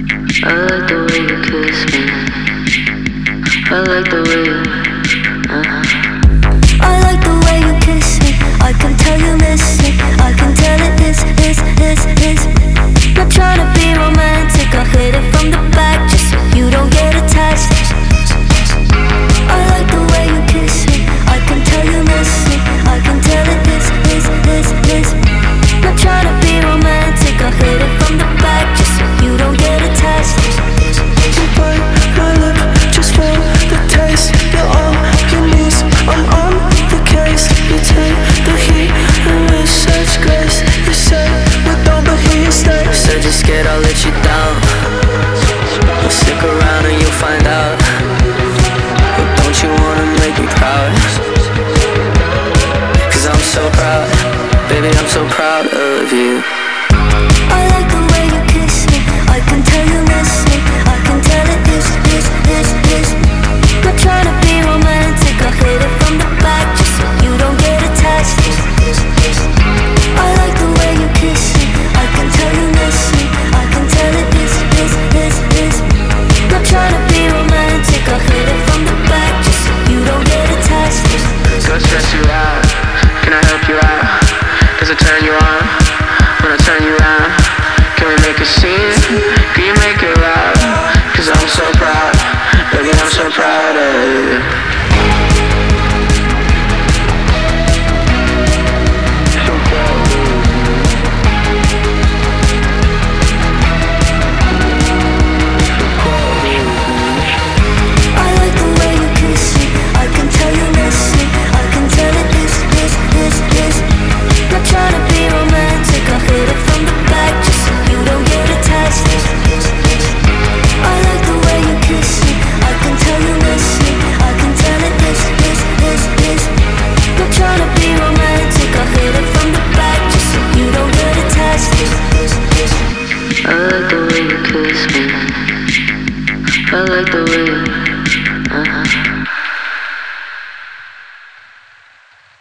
I like the way you kiss me. I like the way you. Uh-huh. Baby, I'm so proud of you. turn you on? when I turn you around? Can we make a scene? Can you make it loud? Cause I'm so proud, baby, I'm so proud of you. I like the way